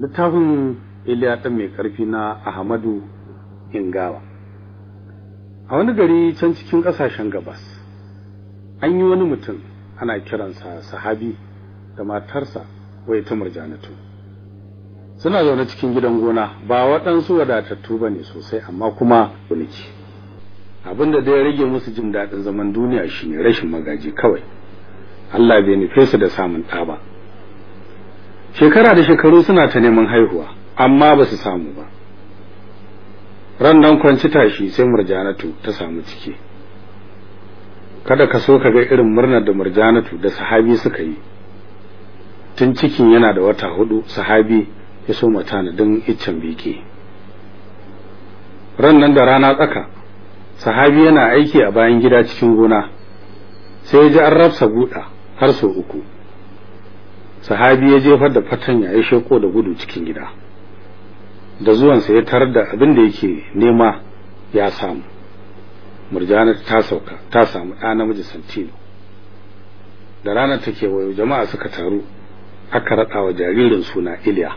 littafin Iliya ɗan mai ƙarfi na Ahmadu Ingawa. A wani gari can cikin ƙasashen gabas, an yi wani mutum ana kiransa sahabi da matarsa wai ta murjanatu. Suna zaune cikin gidan gona ba waɗansu wadatattu ba ne sosai amma kuma guniki. Abin da ya rage musu jin daɗin zaman duniya shine rashin magaji kawai. Allah bai nufe su da samun ɗa ba. Shekara da shekaru suna ta neman haihuwa, amma ba su samu ba. Ran nan kwanci tashi sai murjanatu ta samu ciki. Kada ka so ka ga irin murnar da murjanatu da sahabi suka yi. Tun cikin yana da wata huɗu sahabi ya so matanadin iccen beke. Ran nan da rana tsaka, sahabi yana aiki a bayan gida cikin gona, sai ya ji an rafsa buɗa har sau uku. Sahabi ya jefar da fatanya ya sheko da gudu cikin gida. Da zuwansa ya tarar da abin da yake nema ya samu. Murjana ta sauka ta samu ɗa namiji santino. Da ranar take wayo jama'a suka taru aka raɗa wa jaririn suna iliya.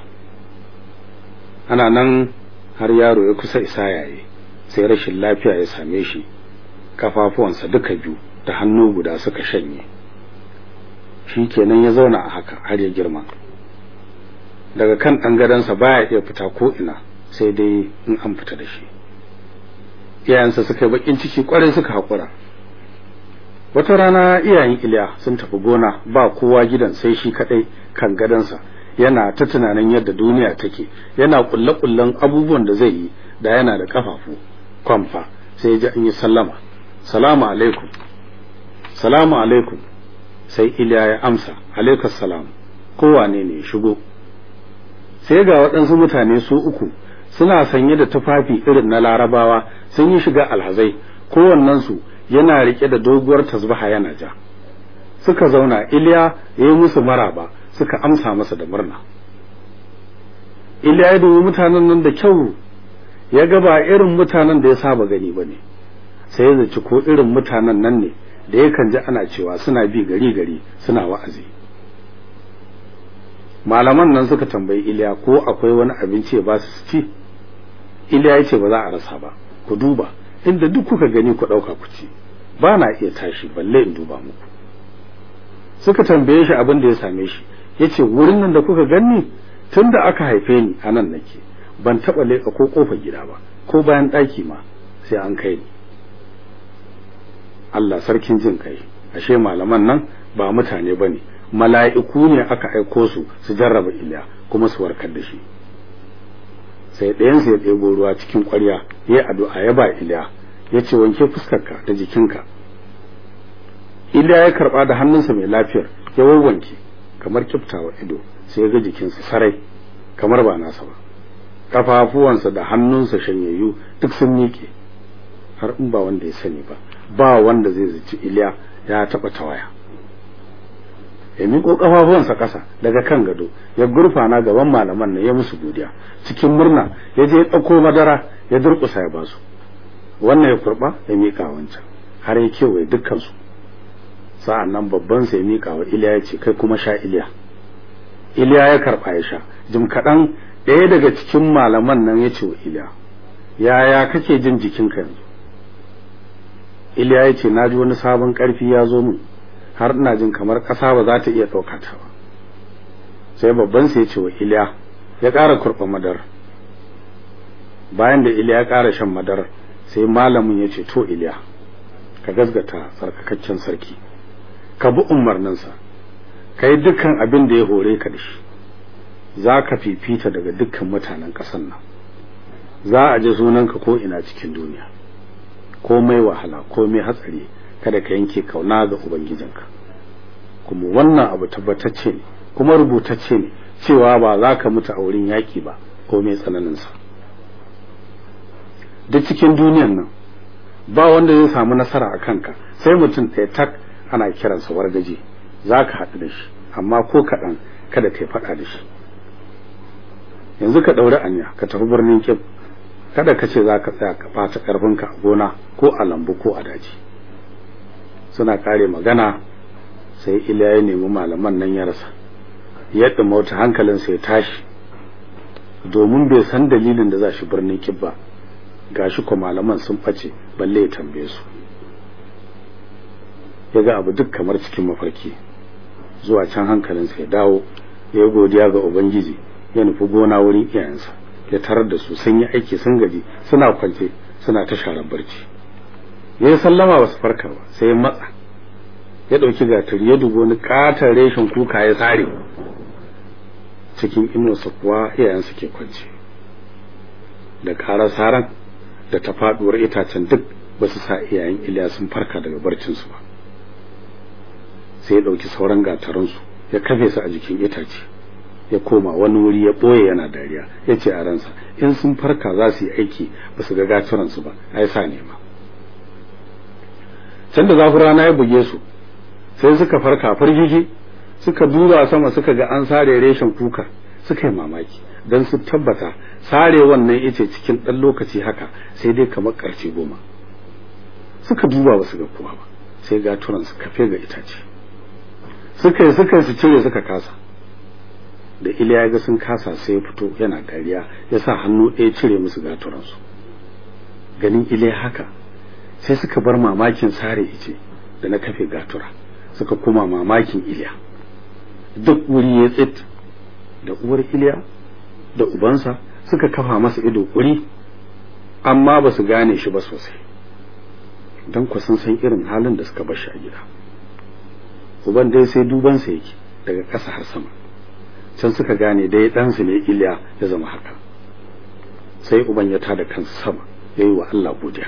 Ana nan har yaro ya kusa isa yaye sai rashin lafiya ya same shi. Kafafuwansa duka biyu da hannu guda suka shanye. Shi kenan ya zauna a haka har ya girma. Daga kan ɗan gadonsa baya iya fita ko ina sai dai in an fita da shi. Iyayensa suka yi bakin ciki ƙwarai suka haƙura. Wata rana iyayen iliya sun tafi gona ba kowa gidan sai shi kaɗai kan gadonsa. Yana ta tunanin yadda duniya take yana kulle-kullen abubuwan da zai yi da yana da kafafu kwamfa sai ya ji an yi sallama. Salamu alaikum. Salamu alaikum. Sai Iliya ya amsa alaikas salam kowane ne shigo? Sai ga waɗansu mutane su uku suna sanye da tufafi irin na larabawa sun yi shiga alhazai kowannensu yana riƙe da doguwar tasbaha yana ja. Suka zauna Iliya ya yi musu maraba suka amsa masa da murna. Iliya ya dubi mutanen nan da kyau ya ga ba irin mutanen da ya saba gani ba ne sai ya zaci ko irin mutanen nan ne da yakan ji ana cewa suna bi gari gari suna wa'azi. Malaman nan suka tambayi Iliya ko akwai wani abinci ba su ci? Iliya ya ce ba za a rasa ba ku duba inda duk kuka gani ku ɗauka ku ci. Ba na iya tashi balle in duba muku. Suka tambaye shi abin da ya same shi ya ce wurin nan da kuka gani tun da aka haife ni a nan nake. Ban taɓa leƙa ko ƙofar gida ba ko bayan ɗaki ma sai an kai ni. Allah sarkin jin kai. Ashe malaman nan ba mutane ba ne. Mala'iku ne aka aiko su su jarraba Iliya kuma su warkar da shi. Sai ɗayan sai ɗebo ruwa cikin ƙwarya ya addu'a ya ba Iliya. Ya ce wanke fuskarka da jikinka. Iliya ya karɓa da hannunsa mai lafiyar ya wawwanke kamar kiftawa ido sai ya ga jikinsa sarai kamar ba nasa ba. Kafafuwansa da hannunsa shanyayyu duk sun miƙe. Har in ba wanda ya sani ba ba wanda zai zaci Iliya ya taba tawaya ya miƙo ƙafafuwansa ƙasa daga kan gado ya gurfana gaban malaman nan ya musu godiya. Cikin murna ya je ya ɗauko madara ya durƙusa ya ba su wannan ya kurɓa ya miƙa wancan har ya kewaye dukkansu. Sa'an nan babban sai miƙa wa Iliya ya ce kai kuma sha Iliya. Iliya ya karɓa ya sha. Jim kaɗan ɗaya daga cikin malaman nan ya ce wa Iliya yaya kake jin jikinka yanzu? Iliya ya ce na ji wani sabon ƙarfi ya zo min har ina jin kamar ƙasa ba za ta iya ɗauka ta ba. Sai babban sai ya ce wa Iliya ya ƙara kurɓa madar. Bayan da Iliya ya ƙara shan madar sai malamin ya ce to Iliya ka gasgata tsarkakakken sarki. Ka bi umarninsa. Ka yi dukkan abin da ya hore ka da shi. Za ka fifita daga dukkan mutanen ƙasar nan. Za a ji sunanka ko ina cikin duniya. Komai wahala komai hatsari kada ka yanke ƙauna ga ubangijinka. Kuma wannan abu tabbatacce ne kuma rubutacce ne cewa ba za ka mutu a wurin yaƙi ba komai tsananinsa. Duk cikin duniyan nan ba wanda zai samu nasara a kanka sai mutum ɗaya tak ana kiransa wargaje za ka haɗu da shi amma ko kaɗan kada ka yi faɗa da shi. Yanzu ka ɗauri anya ka tafi birnin kib kada ka ce za ka tsaya ka ɓata ƙarfinka a gona ko a lambu ko a daji. Suna kare magana sai iliya ya nemi malaman nan ya rasa. Ya ɗuma wata hankalinsa ya tashi. Domin bai san dalilin da za shi birnin kibba. Gashi ko malaman sun face balle ya tambaye su. Ya ga abu duk kamar cikin mafarki. Zuwa can hankalinsa ya dawo ya godiya ga ubangiji ya nufi gona wurin iyayensa. Ya tarar da su sun yi aiki sun gaji suna kwance suna ta sharar barci. Ya yi sallama ba su farka ba sai ya matsa ya ɗauki gatari ya dubo wani ƙatar reshen kuka ya sare. Cikin inuwarsa kuwa iyayensa ke kwance. Da ƙarar saran da ta faɗuwar itacen duk ba su sa iyayen iliya sun farka daga barcinsu ba. Sai ya ɗauki sauran gataransu ya kafe su a jikin itace. Ya koma wani wuri ya ɓoye yana dariya ya ce a ransa in sun farka za su yi aiki ba su ga gaturansu ba ai sa nema can da zafin rana ya buge su sai suka farka firgigi suka duba sama suka ga an sare reshen kuka suka yi mamaki don su tabbata sare wannan ice cikin ɗan lokaci haka sai dai kamar ƙarshe goma. Suka duba ba su ga kowa ba sai gaturan su kafe ga itace. Suka yi suka su cire suka kasa. Da iliya ga sun kasa sai ya fito yana dariya ya sa hannu ɗaya cire musu gaturansu. Ganin iliya haka sai suka bar mamakin sare ice da na kafe gatura suka kuma mamakin iliya. Duk wuri ya tsit da uwar iliya da ubansa suka kafa masa ido kuri amma ba su gane shi ba sosai. Don ku sun san irin halin da suka bashi a gida. Uban dai sai dubansa yake daga ƙasa har sama. Can suka gane dai ɗansu ne iliya ya zama haka. Sai uban ya tada kansa sama ya yi wa Allah godiya.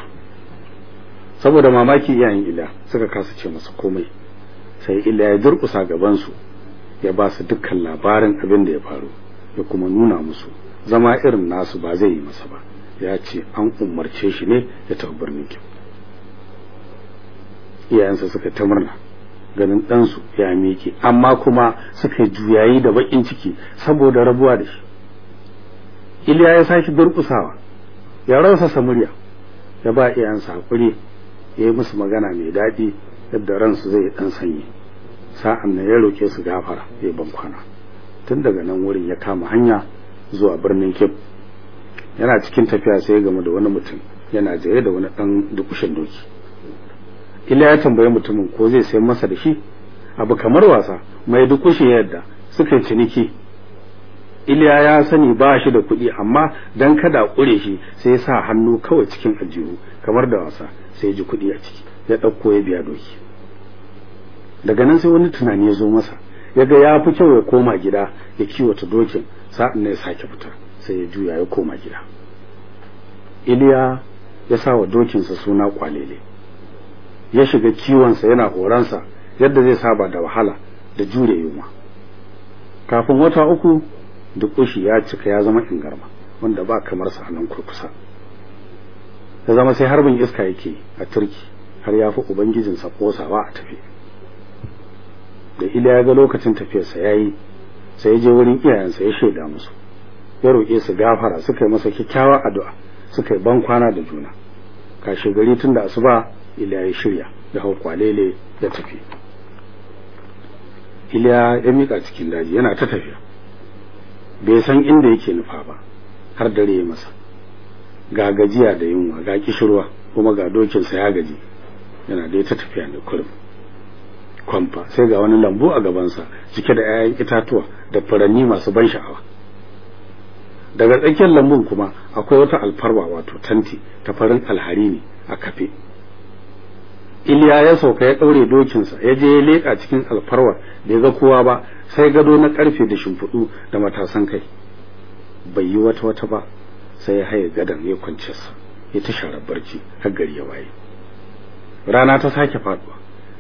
Saboda mamaki iyayen iliya suka kasa ce masa komai. Sai iliya ya durƙusa gabansu ya ba su dukkan labarin abin da ya faru ya kuma nuna musu zama irin nasu ba zai yi masa ba. Ya ce an umarce shi ne ya tafi birnin iyayensa suka ta murna. Ganin ɗansu ya miƙe amma kuma suka yi juyayi da baƙin ciki saboda rabuwa da shi. Iliya ya sake durƙusawa ya rausa murya ya ba iyayensa haƙuri ya yi musu magana mai daɗi yadda ransu zai ɗan sanyi. Sa'an nan ya roƙe su gafara ya ban kwana tun daga nan wurin ya kama hanya zuwa birnin kip yana cikin tafiya sai ya gamu da wani mutum yana jaye da wani ɗan dukushin doki. Ila ya tambayi mutumin ko zai sayar masa da shi. Abu kamar wasa mai dukushi yadda suka ciniki. Iliya ya sani ba shi da kuɗi amma dan kada a ƙure shi sai ya sa hannu kawai cikin ajihu kamar da wasa sai ya ji kuɗi a ciki ya ɗauko ya biya doki. Daga nan sai wani tunani ya zo masa ya ga ya fi kyau ya koma gida ya kiwata dokin sa'an ne ya sake fita sai ya juya ya koma gida. Iliya ya sa wa dokinsa suna kwalele ya shiga kiwonsa yana horonsa yadda zai saba da wahala da jure yunwa. Kafin wata uku dukushi ya cika ya zama ingarma wanda ba kamar sa nan kurkusa. Ya zama sai harbin iska yake a turki har ya fi ubangijinsa kosawa a tafi da ila ya ga lokacin tafiyarsa ya yi sai ya je wurin iyayensa ya shaida musu. Ya roƙe su gafara suka yi masa kyakkyawar addu'a suka yi ban kwana da juna. Kashe gari tun da asuba ila ya shirya ya hau kwalele ya tafi. Iliya ya mika cikin daji yana ta tafiya. Bai san inda yake nufa ba har dare ya masa. Ga gajiya da yunwa ga kishirwa kuma ga dokinsa ya gaji. Yana dai ta tafiya ne kurum. Kwamfa sai ga wani lambu a gabansa cike da 'ya'yan itatuwa da furanni masu ban sha'awa. Daga tsakiyar lambun kuma akwai wata alfarwa wato tanti ta farin alhari ne a kafe. Iliya ya sauka ya ɗaure dokinsa ya je ya leƙa cikin alfarwar bai ga kowa ba sai gado na ƙarfe da shimfiɗu da matasan kai. Bai yi wata wata ba sai ya haye gadon ya kwance sa ya ta share barci har gari ya waye. Rana ta sake faɗuwa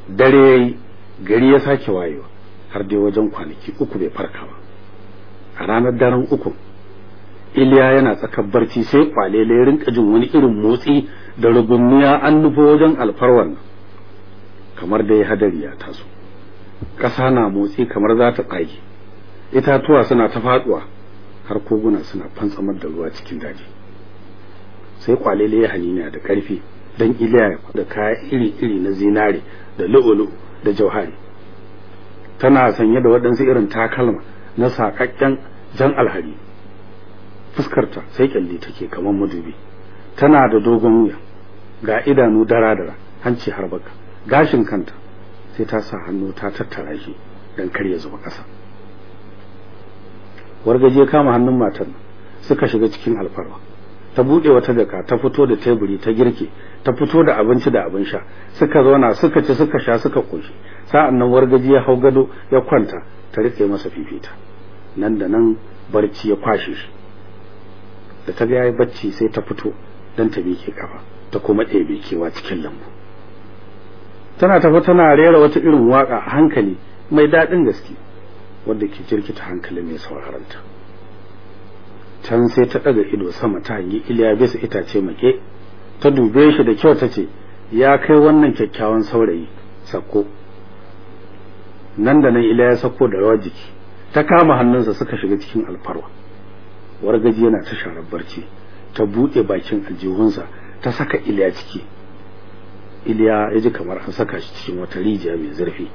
dare yayi gari ya sake wayewa har dai wajen kwanaki uku bai farka ba. A ranar daren uku Iliya yana tsakar barci sai kwalele rinka jin wani irin motsi da rugunniya an nufo wajen alfarwar nan. Kamar dai hadari ya taso. Ƙasa na motsi kamar za ta tsage itatuwa suna ta faɗuwa har koguna suna fantsamar da ruwa cikin daji. Sai kwalele ya haniniya da ƙarfi don iliya da kaya iri-iri na zinare da lu'ulu da jauhari. Tana sanye da waɗansu irin takalma na saƙaƙƙen jan alhari. Fuskarta sai kyalli take kamar madubi. Tana da dogon wuya ga idanu dara-dara hanci har baka. Gashin kanta sai ta sa hannu ta tattara shi dan kar ya zuba ƙasa. Wargaje kama hannun matan suka shiga cikin alfarwa ta buɗe wata jaka ta fito da teburi ta girke ta fito da abinci da abin sha. Suka zauna suka ci suka sha suka koshi sa'an nan wargaji ya hau gado ya kwanta ta riƙe masa fifita. Nan da nan barci ya kwashe shi. Da ta ga yayi bacci sai ta fito dan ta miƙe kafa ta kuma ɗebe kewa cikin lambu. Tana tafi tana rera wata irin waƙa hankali mai daɗin gaske wadda ke jirkita hankalin mai sauraranta can sai ta ɗaga ido sama ta hangi iliya bisa itace make ta dube shi da kyau ta ce ya kai wannan kyakkyawan saurayi sako nan da nan iliya ya sako da rawar jiki ta kama hannunsa suka shiga cikin alfarwa. Wargaji yana ta sharar barci ta buɗe bakin aljihunsa ta saka iliya ciki. Iliya ya ji kamar an saka shi cikin wata rijiya mai zurfi.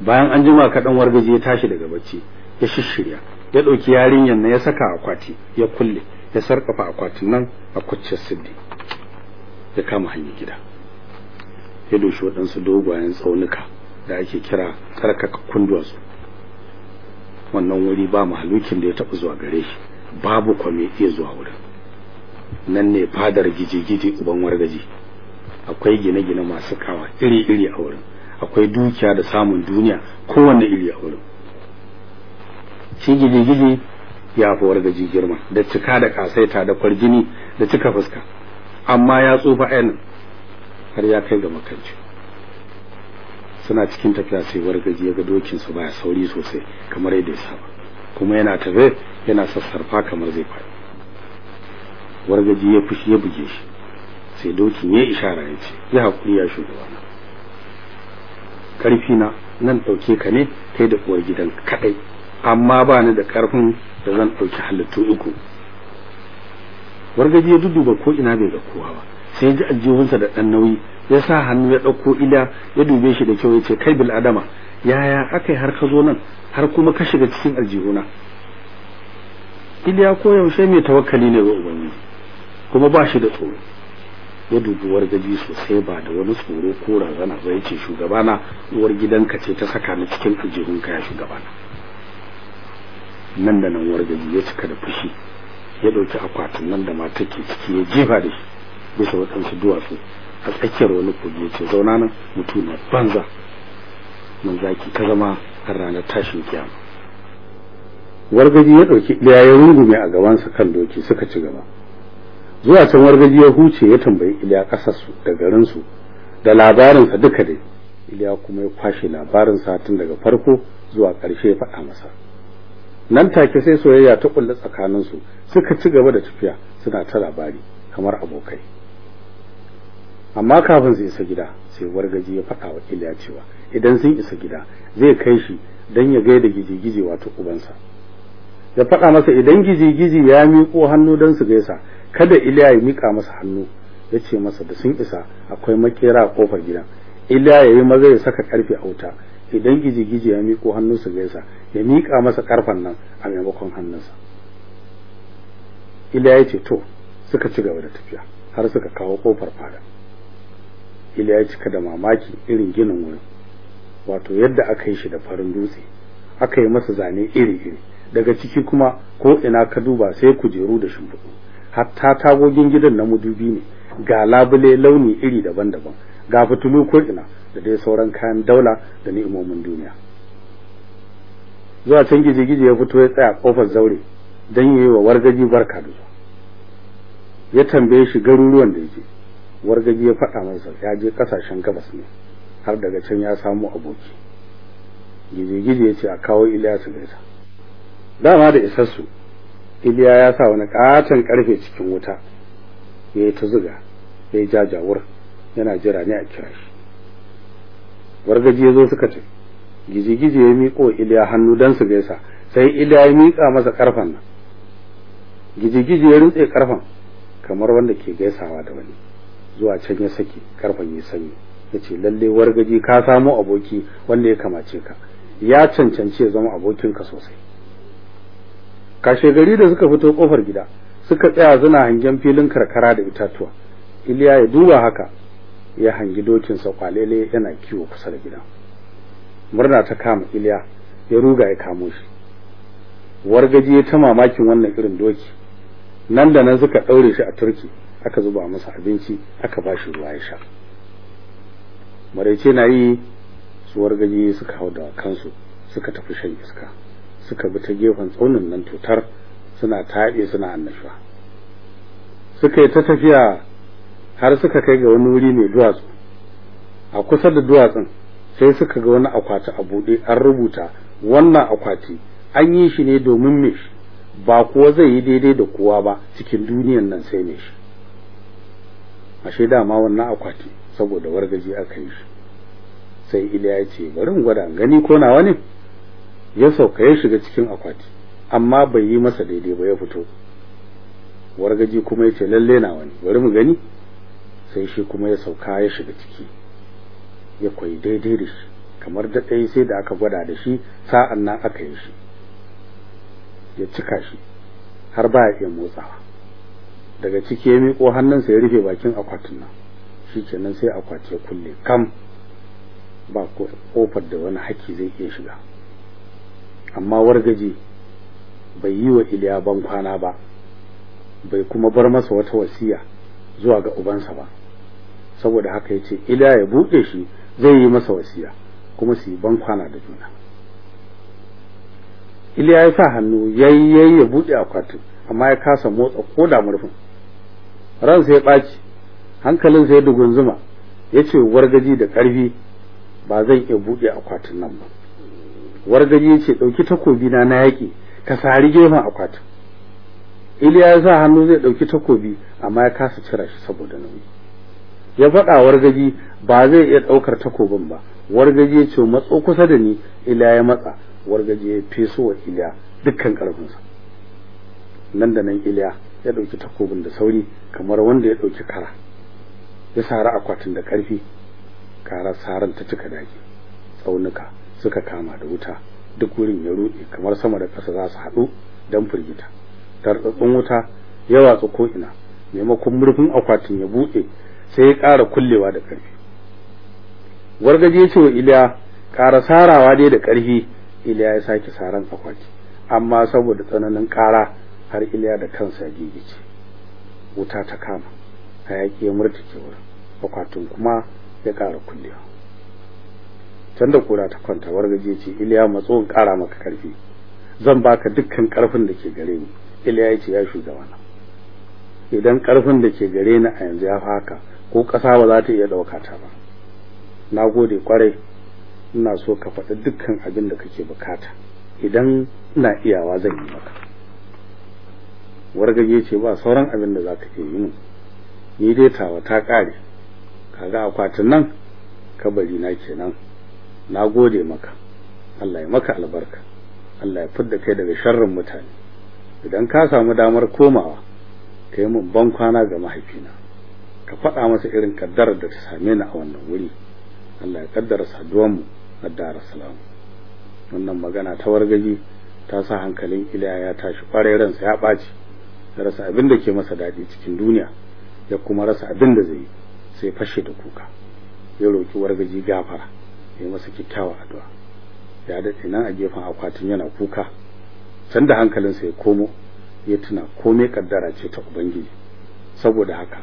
Bayan an jima kaɗan wargaji ya tashi daga bacci ya shishirya ya ɗauki yarinyar na ya saka akwati ya kulle ya sarƙafa akwatin nan a kwacciyar siddi. Ya kama hanyar gida. Ya doshi waɗansu dogayen tsaunuka da ake kira tsarkakakkun duwatsu wannan wuri ba mahalukin da ya taɓa zuwa gare shi babu kwame iya zuwa wurin. Nan ne fadar gije-gije uban wargaji akwai gine-gine masu kawa iri-iri a wurin. Akwai dukiya da samun duniya kowanne iri a wurin. Shi gije-gije ya fi wargaji girma da cika da kasaita da kwarjini da cika fuska. Amma ya tsufa ainihin har ya kai ga makanci suna cikin tafiya sai wargaji ya ga dokinsu baya sauri sosai kamar yadda ya saba. Kuma yana tafe yana sassarfa kamar zai faɗi. Wargaji ya fushi ya buge shi. Sai dokin ya ishara ya ce ya haƙuri ya shugabana ƙarfi na nan ɗauke ka ne kai da uwar gidan kaɗai amma ba ni da ƙarfin da zan ɗauki halittu uku. Wargaji ya duduba ko ina bai ga kowa ba sai ya ji aljihunsa da ɗan nauyi ya sa hannu ya ɗauko ila ya dube shi da kyau ya ce kai bil adama yaya aka yi har ka zo nan har kuma ka shiga cikin aljihuna? Iliya ko yaushe mai tawakkali ne ga ubangiji kuma ba shi da tsoro. Ya dubi wargaji sosai ba da wani tsoro ko razana ya ce shugabana uwar gidanka ce ta saka ni cikin aljihunka ya shugabana. Nan da nan wargaji ya cika da fushi ya ɗauki akwatin nan da mata ke ciki ya jefa da shi bisa waɗansu duwatsu a tsakiyar wani kogi ya ce zauna nan mutu na banza. Man zaki ta zama har ranar tashin kiyama. Wargaji ya ɗauki ɗaya ya rungume a gabansa kan doki suka ci gaba. Zuwa can wargaji ya huce ya tambayi iliya ƙasarsu da garinsu da labarinsa duka dai. Iliya kuma ya kwashe labarinsa tun daga farko zuwa ƙarshe ya faɗa masa. Nan take sai soyayya ta kulle tsakaninsu suka ci gaba da tafiya suna ta labari kamar abokai. Amma kafin su isa gida sai wargaji ya faɗa wa iliya cewa idan sun isa gida zai kai shi don ya gaida gije-gije wato ubansa. Ya faɗa masa idan gije-gije ya miƙo hannu don su gaisa kada iliya ya miƙa masa hannu ya ce masa da sun isa akwai makera a ƙofar gidan. Iliya ya yi maza ya saka ƙarfe a wuta idan gije-gije ya miƙo hannu su gaisa ya miƙa masa karfen nan a maimakon hannunsa. Iliya ya ce to suka ci gaba da tafiya har suka kawo ƙofar fada. Iliya ya cika da mamaki irin ginin wurin wato yadda aka yi shi da farin dutse aka yi masa zane iri-iri. Daga ciki kuma ko ina ka duba sai kujeru da shimfiɗu. Hatta tagogin gidan na mudubi ne ga labule launi iri daban-daban ga fitilu ko ina da dai sauran kayan daula da ni'imomin duniya. Zuwa can gije-gije ya fito ya tsaya ƙofar zaure don yi wa wargaji barka da zuwa. Ya tambaye shi garuruwan da yake wargaji ya faɗa masa ya je ƙasashen gabas ne har daga can ya samu aboki. Gije-gije ya ce a kawo iliya su gaisa. Dama da isassu iliya ya sa wani katon ƙarfe cikin wuta ya yi ta zuga ya yi jajawur yana jira ne a kira shi. Wargaji ya zo suka ce gije-gije ya miƙo iliya hannu don su gaisa sai iliya ya miƙa masa karfen nan. Gije-gije ya rintse karfen kamar wanda ke gaisawa da wani. Zuwa can ya saki karfen ya sanyi. Ya ce lalle wargaji ka samo aboki wanda ya kamace ka. Ya cancanci ya zama abokinka sosai. Kashe gari da suka fito ƙofar gida suka tsaya suna hangen filin karkara da itatuwa. Iliya ya duba haka ya hangi dokin sa kwalele yana kiwo kusa da gidan. Murna ta kama Iliya ya ruga ya kamo shi. Wargaji ya ta mamakin wannan irin doki. Nan da nan suka daure shi a turki aka zuba masa abinci aka bashi ruwa ya sha. Maraice na yi su wargaji suka hau da kansu suka tafi shan iska. Suka bi ta gefen tsaunin nan tutar suna taɗe suna annashuwa. Suka yi ta tafiya har suka kai ga wani wuri mai duwatsu. A kusa da duwatsun sai suka ga wani akwati a buɗe an rubuta wannan akwati an yi shi ne domin me shi? Ba kuwa zai yi daidai da kowa ba cikin duniyan nan sai me shi? Ashe dama wannan akwati saboda wargaji aka yi shi. Sai Iliya ya ce bari gwada gani ko nawa ne. Ya sauka ya shiga cikin akwati amma bai yi masa daidai ba ya fito. Wargaji kuma ya ce lalle nawa ne bari mu gani. Sai shi kuma ya sauka ya shiga ciki ya koyi daidai da shi kamar da ɗaya sai da aka gwada da shi sa'an nan aka yi shi. Ya cika shi har ba ya iya motsawa. Daga ciki ya miƙo hannunsa ya rufe bakin akwatin nan. Shi kenan sai akwati ya kulle kam ba ƙofar da wani haki zai iya shiga. Amma wargaji bai yi wa Iliya ban kwana ba bai kuma bar masa wata wasiya zuwa ga ubansa ba. Saboda haka ya ce Iliya ya buɗe shi zai yi masa wasiya kuma su yi ban kwana da juna. Iliya ya sa hannu yayi ya buɗe akwatin amma ya kasa motsa ko da murfin. Ransa ya ɓaci hankalinsa ya dugunzuma ya ce wargaji da ƙarfi ba zan iya buɗe akwatin nan ba. Wargaji ya ce ɗauki takobi na na yaƙi ka sari gefen akwatin. Iliya ya sa hannu zai ɗauki takobi amma ya kasa cira shi saboda nauyi. Ya faɗa wargaji ba zai iya ɗaukar takobin ba. Wargaji ya ce matso kusa da ni. Iliya ya matsa. Wargaji ya feso wa iliya dukkan ƙarfinsa. Nan da nan iliya ya ɗauki takobin da sauri kamar wanda ya ɗauki kara. Ya sari akwatin da ƙarfi karar saran ta cika daji tsaunuka. Suka kama da wuta. Duk wurin ya ruɗe kamar sama da ƙasa za su haɗu don firgita. Tartsatsin wuta ya watsa ko'ina. Maimakon murfin akwatin ya buɗe sai ya ƙara kullewa da ƙarfi. Wargaje ya ce wa iliya ƙara sarawa dai da ƙarfi iliya ya sake saran akwati. Amma saboda tsananin ƙara har iliya da kansa ya gigice. Wuta ta kama hayaki ya murtuke wurin. Akwatin kuma ya ƙara kullewa. Can da kura ta kwanta wargaje ce iliya matso in ƙara maka ƙarfi. Zan baka dukkan ƙarfin da ke gare ni. Iliya ya ce ya shugabana idan ƙarfin da ke gare ni a yanzu ya haka ko ƙasa ba za ta iya ɗauka ta ba. Na gode ƙwarai ina so ka faɗi dukkan abin da kake buƙata. Idan ina iyawa zan yi maka. Wargaje ce ba sauran abin da za ka iya yi ni dai tawa ta ƙare. Kaga akwatin nan kabari na kenan. Na gode maka. Allah ya maka albarka. Allah ya fidda kai daga sharrin mutane. Idan ka samu damar komawa kai mun ban kwana ga mahaifina. Ka faɗa masa irin kaddarar da ta same ni a wannan wuri. Allah ya kaddara saduwan mu na Dar Salam wannan magana ta wargaji ta sa hankalin Iliya ya tashi ƙwarai ransa ya ɓaci. Ya rasa abin da ke masa daɗi cikin duniya ya kuma rasa abin da zai yi sai fashe da kuka. Ya roki wargaji gafara. Ya masa kyakkyawa addu'a. Ya daɗe nan a gefen akwatin yana kuka can da hankalinsa ya komo ya tuna komai kaddara ce ta ubangiji. Saboda haka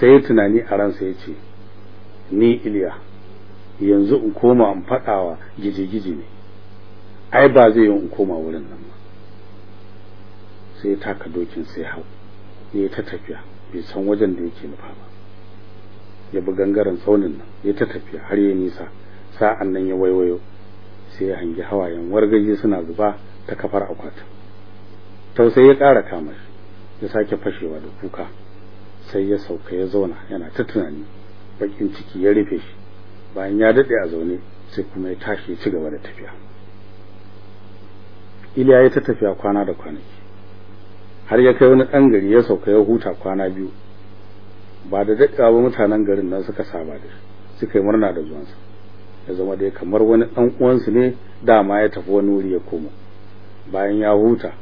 sai ya tunani a ransa ya ce ni iliya yanzu in koma in faɗawa gije-gije ne. Ai ba zai yi in koma wurin nan ba. Sai ya taka dokin sai hau ya ta tafiya bai san wajen da yake nufa ba. Ya bi gangaren tsaunin nan ya ta tafiya har ya nisa. Sa'an nan ya waiwayo sai ya hangi hawayen wargaje suna zuba ta kafar akwatin. Tausayi ya ƙara kama shi ya sake fashewa da kuka sai ya sauka ya zauna yana ta tunani bakin ciki ya rufe shi. Bayan ya daɗe a zaune sai kuma ya tashi ya ci gaba da tafiya. Iliya ya ta tafiya kwana da kwanaki har ya kai wani ɗan gari ya sauka ya huta kwana biyu. Ba da daɗewa ba mutanen garin nan suka saba da shi suka yi murna da zuwansa. Ya zama dai kamar wani ɗan uwansu ne dama ya tafi wani wuri ya komo bayan ya huta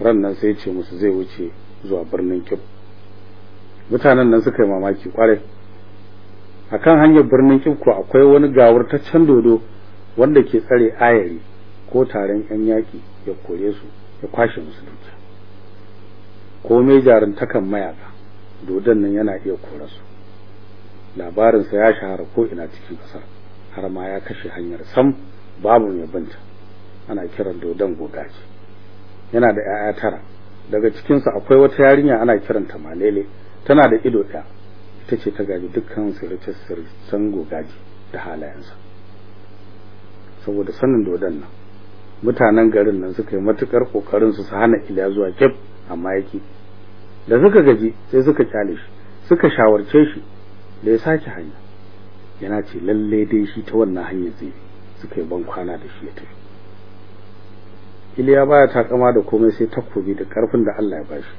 ran nan sai ce musu zai wuce zuwa birnin kib mutanen nan suka yi mamaki ƙwarai akan hanyar birnin kib ko akwai wani gawurtaccen dodo wanda ke tsare ayari ko taron yan yaki ya kore su ya kwashe musu dukiya. Ko mai jaruntakan mayaka dodon nan yana iya kora su. Labarinsa ya shahara ko ina cikin ƙasar. Har ma ya kashe hanyar sam babu mai banta ana kiran dodon gogaji yana da 'ya'ya tara. Daga cikinsu akwai wata yarinya ana kiranta malele. Tana da ido ɗaya. Ita ce ta gaji dukkan sirce-sircen gogaji da halayensa. Saboda sanin dodon nan mutanen garin nan suka yi matuƙar ƙoƙarin su su hana iliya zuwa kef amma yake da suka gaji sai suka ƙyale shi suka shawarce shi da ya sake hanya. Yana ce lalle dai shi ta wannan hanyar zai suka yi ban kwana da shi ya tafi. Iliya baya takama da komai sai takobi da ƙarfin da Allah ya bashi.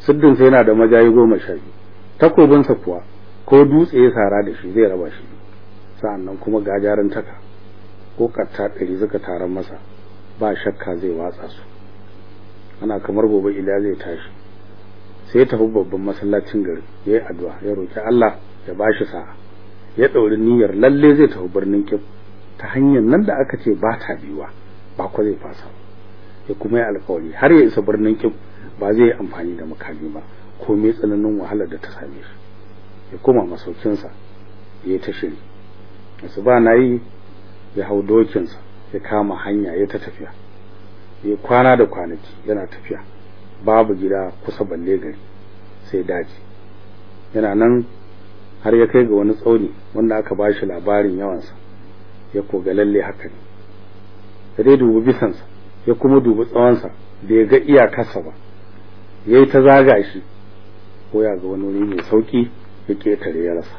Siddin sai yana da majayi goma sha biyu. Takobinsa kuwa ko dutse ya sara da shi zai raba shi. Sa'annan kuma gajarin taka ko katta ɗari suka taron masa ba shakka zai watsa su. Ana kamar gobe Iliya zai tashi. Sai ya tafi babban masallacin gari ya yi addu'a ya roki Allah ya bashi sa'a. Ya ɗauri niyyar lalle zai tafi birnin Kif ta hanyar nan da aka ce ba ta biyuwa ba ko zai fasa ya kuma yi alkawari har ya isa birnin Kif ba zai yi amfani da makami ba ko mai tsananin wahalar da ta same shi. Ya koma masaukinsa ya ta shiri. Asuba na yi ya hau dokinsa ya kama hanya ya ta tafiya. Ya kwana da kwanaki yana tafiya. Babu gida kusa balle gari sai daji. Yana nan har ya kai ga wani tsauni wanda aka ba shi labarin yawansa ya koga lalle haka ne. Ya dai dubi bisansa ya kuma dubi tsawonsa da ya ga iyakarsa ba. Ya yi ta zaga shi ko ya ga wani wuri mai sauƙi ya ƙetare ya rasa.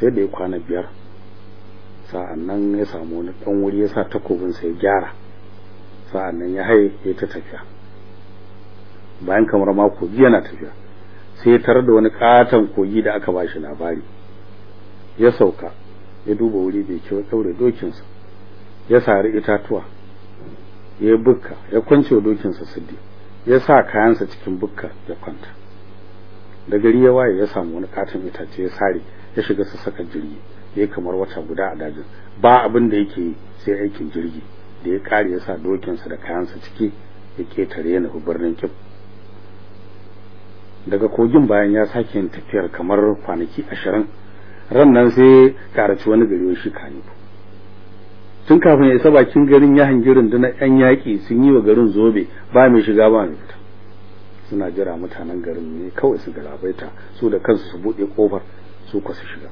Sai da ya kwana biyar sa'an nan ya samu wani ɗan wuri ya sa takobinsa ya gyara. Sa'an nan ya haye ya ta tafiya. Bayan kamar mako biyu yana tafiya. Sai ya tarar da wani katon kogi da aka bashi labari. Ya sauka ya duba wuri bai kyau daure dokinsa ya sari itatuwa ya bukka ya kwance dokinsa siddi ya sa kayansa cikin bukka ya kwanta. Da gari ya waye ya samu wani katon itace ya sare ya shiga su saka jirgi ya kamar wata guda a dajin. Ba abin da yake sai aikin jirgi da ya kare ya sa dokinsa da kayansa ciki ya ƙetare ya nufi birnin kif daga kogin bayan ya sake yin tafiyar kamar kwanaki ashirin. Ran nan sai karaci wani gari shi kani tun kafin ya isa bakin garin ya hangi rundunar yan yaƙi sun yi wa garin zobe ba mai shiga ba mai fita. Suna jira mutanen garin ne kawai su galabaita su da kansu su buɗe ƙofar su kwa su shiga.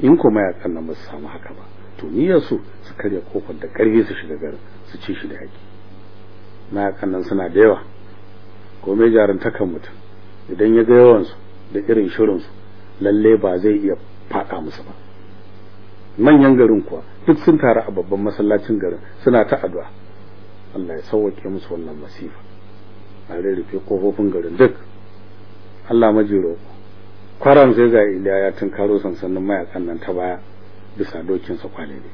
In kuma ya kan ba su samu haka ba to niyyar su su karya ƙofar da ƙarfi su shiga garin su ci shi da yaƙi. Mayakan nan suna da yawa. Ko mai jarantakan mutum. Idan ya ga yawansu da irin shirinsu lalle ba zai iya faɗa musu ba. Manyan garin kuwa duk sun taru a babban masallacin garin suna ta addu'a. Allah ya sauwake musu wannan masifa. A rarrafe kofofin garin duk. Allah majiro kwaran sai ga Iliya ya tunkaro sansanin mayaƙan nan ta baya bisa dokin sa kwale ne.